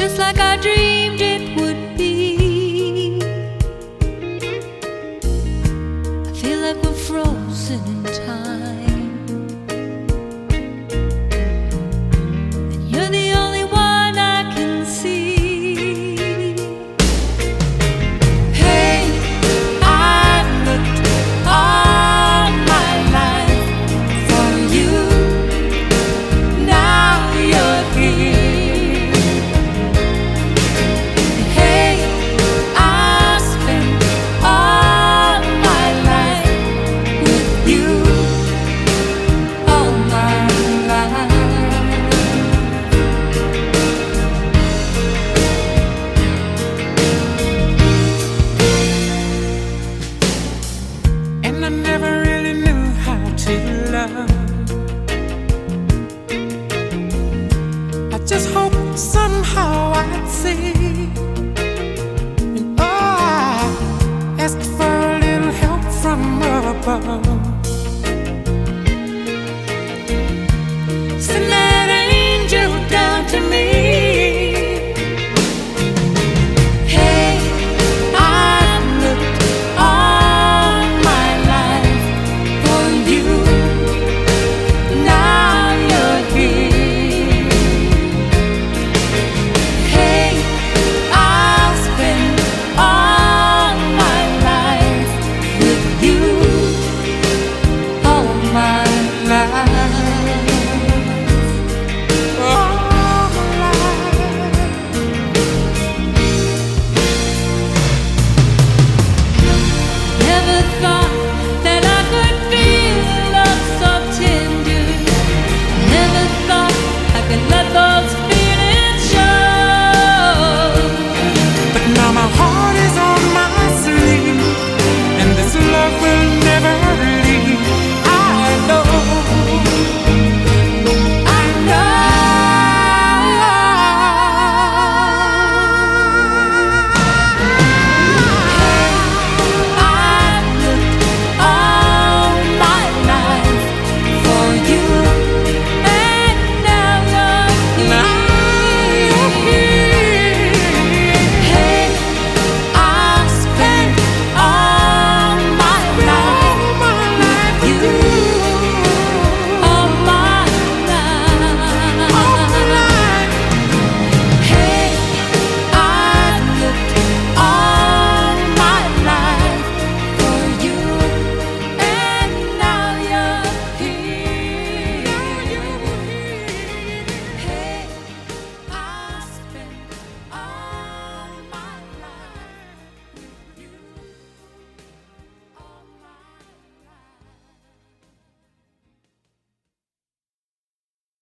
just like I dreamed it would be. I feel like we're frozen in time. I just hope somehow I'd see.